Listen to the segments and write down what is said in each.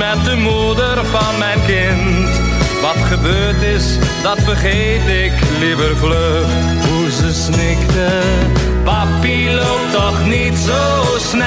Met de moeder van mijn kind. Wat gebeurd is, dat vergeet ik liever vlug. Hoe ze snikte, papi loopt toch niet zo snel.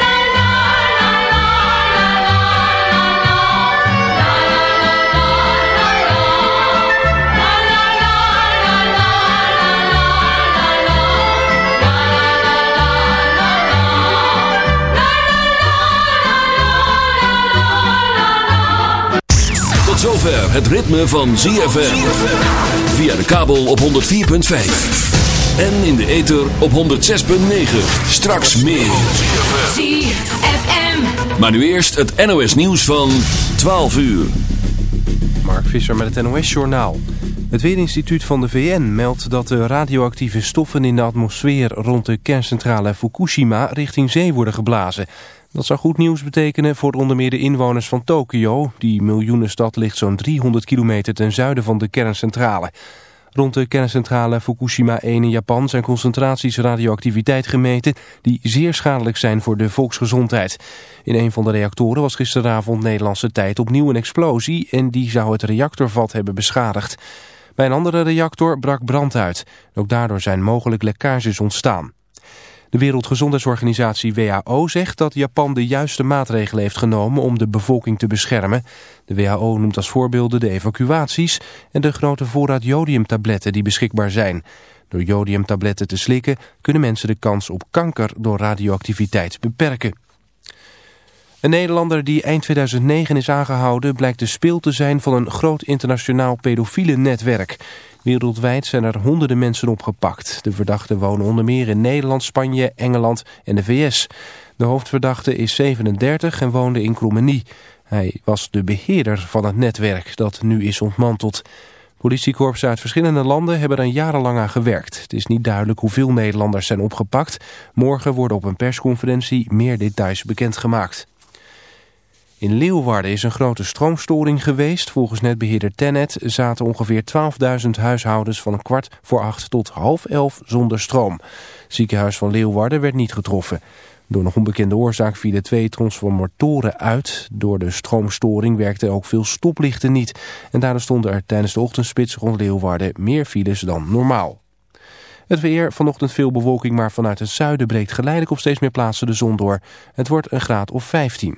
Zover het ritme van ZFM. Via de kabel op 104.5. En in de ether op 106.9. Straks meer. ZFM. Maar nu eerst het NOS nieuws van 12 uur. Mark Visser met het NOS-journaal. Het Weerinstituut van de VN meldt dat de radioactieve stoffen in de atmosfeer rond de kerncentrale Fukushima richting zee worden geblazen. Dat zou goed nieuws betekenen voor onder meer de inwoners van Tokio. Die miljoenenstad ligt zo'n 300 kilometer ten zuiden van de kerncentrale. Rond de kerncentrale Fukushima 1 in Japan zijn concentraties radioactiviteit gemeten die zeer schadelijk zijn voor de volksgezondheid. In een van de reactoren was gisteravond Nederlandse tijd opnieuw een explosie en die zou het reactorvat hebben beschadigd. Bij een andere reactor brak brand uit. Ook daardoor zijn mogelijk lekkages ontstaan. De Wereldgezondheidsorganisatie WHO zegt dat Japan de juiste maatregelen heeft genomen om de bevolking te beschermen. De WHO noemt als voorbeelden de evacuaties en de grote voorraad jodiumtabletten die beschikbaar zijn. Door jodiumtabletten te slikken kunnen mensen de kans op kanker door radioactiviteit beperken. Een Nederlander die eind 2009 is aangehouden blijkt de speel te zijn van een groot internationaal pedofiele netwerk. Wereldwijd zijn er honderden mensen opgepakt. De verdachten wonen onder meer in Nederland, Spanje, Engeland en de VS. De hoofdverdachte is 37 en woonde in Krommenie. Hij was de beheerder van het netwerk dat nu is ontmanteld. Politiekorpsen uit verschillende landen hebben er jarenlang aan gewerkt. Het is niet duidelijk hoeveel Nederlanders zijn opgepakt. Morgen worden op een persconferentie meer details bekendgemaakt. In Leeuwarden is een grote stroomstoring geweest. Volgens netbeheerder Tennet zaten ongeveer 12.000 huishoudens van een kwart voor acht tot half elf zonder stroom. Het ziekenhuis van Leeuwarden werd niet getroffen. Door nog onbekende oorzaak vielen twee transformatoren uit. Door de stroomstoring werkten ook veel stoplichten niet. En daardoor stonden er tijdens de ochtendspits rond Leeuwarden meer files dan normaal. Het weer, vanochtend veel bewolking, maar vanuit het zuiden breekt geleidelijk op steeds meer plaatsen de zon door. Het wordt een graad of 15.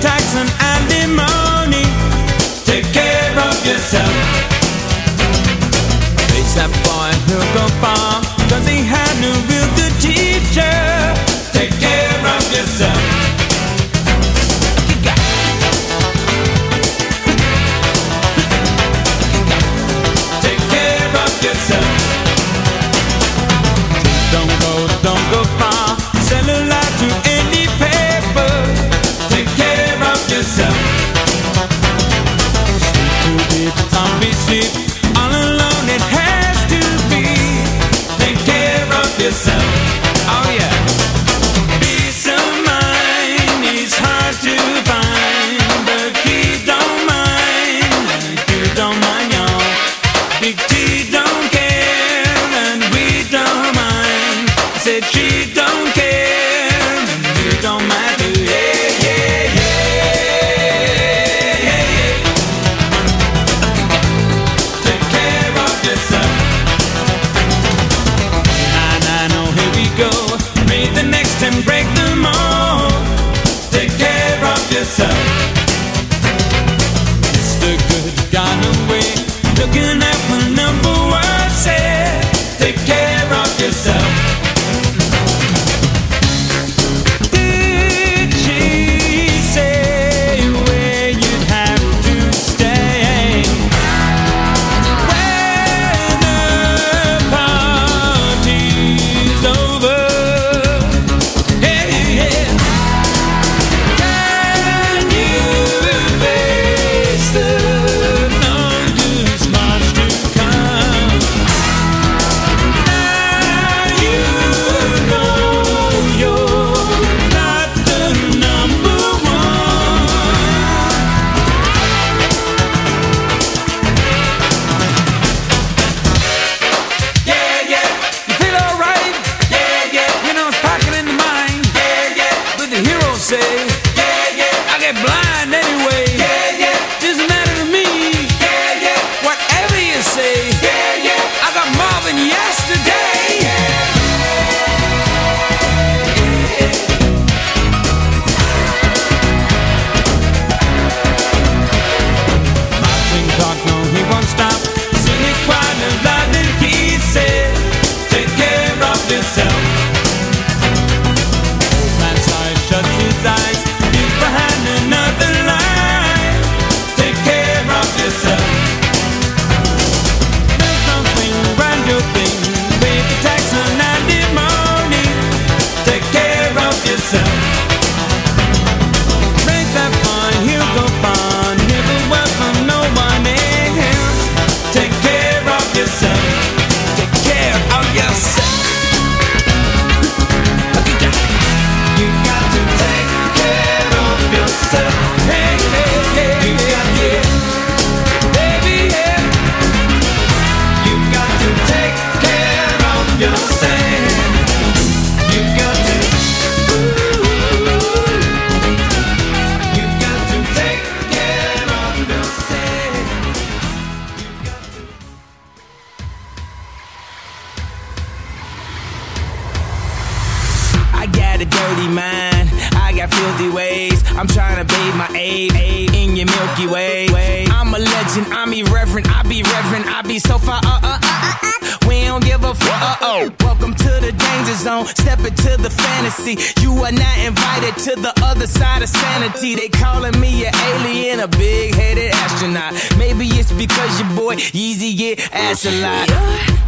Tyson. It's a lot.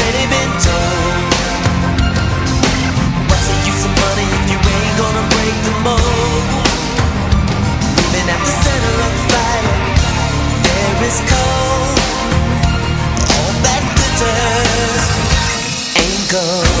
go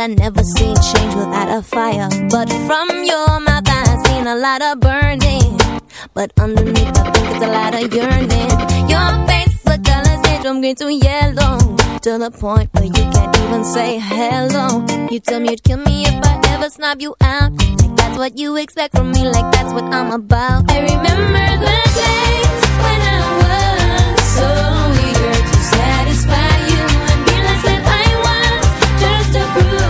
I never seen change without a fire. But from your mouth, I seen a lot of burning. But underneath, I think it's a lot of yearning. Your face, the colors change from green to yellow. To the point where you can't even say hello. You tell me you'd kill me if I ever snob you out. Like that's what you expect from me, like that's what I'm about. I remember the days when I was so eager to satisfy you and realize that I was just a bruise.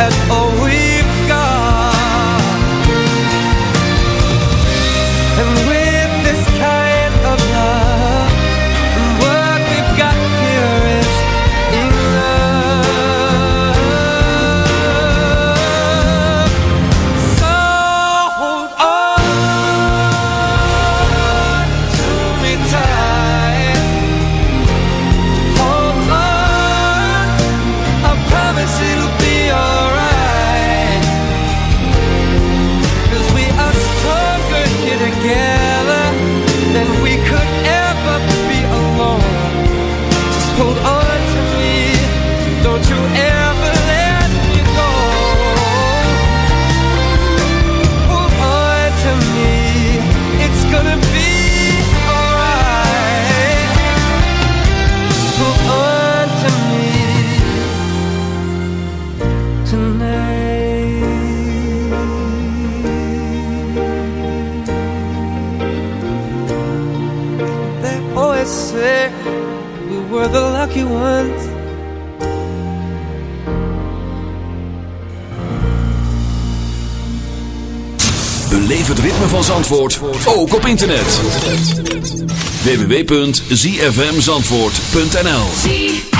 a look we were the lucky ones. Beleef het ritme van Zandvoort ook op internet. www.zfmzandvoort.nl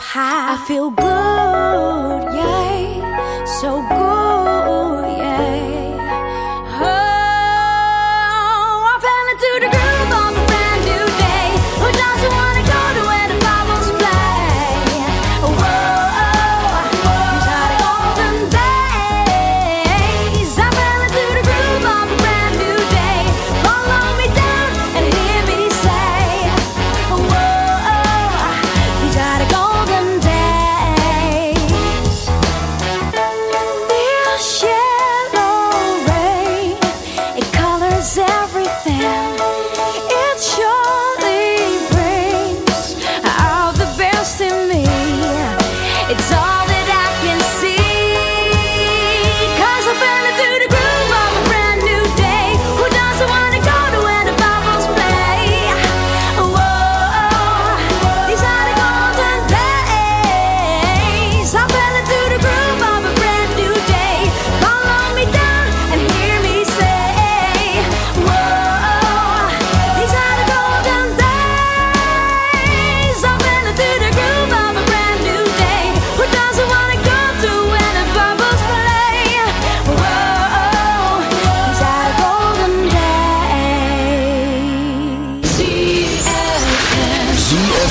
high. I feel good.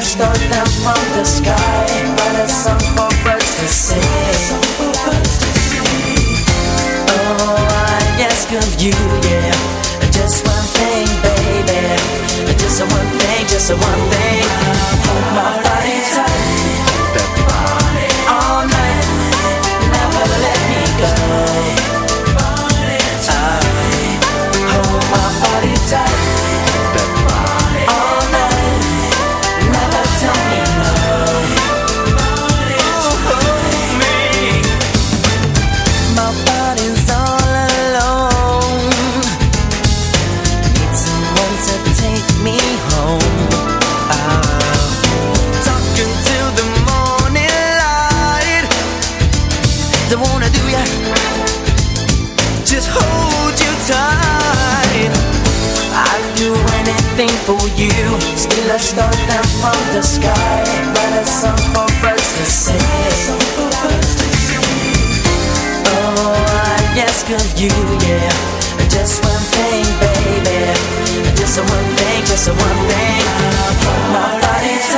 Stars stole down from the sky But a song for birds to sing Oh, I ask of you the sky, a song for to sing. Oh, I ask of you, yeah, just one thing, baby, just one thing, just one thing. My body's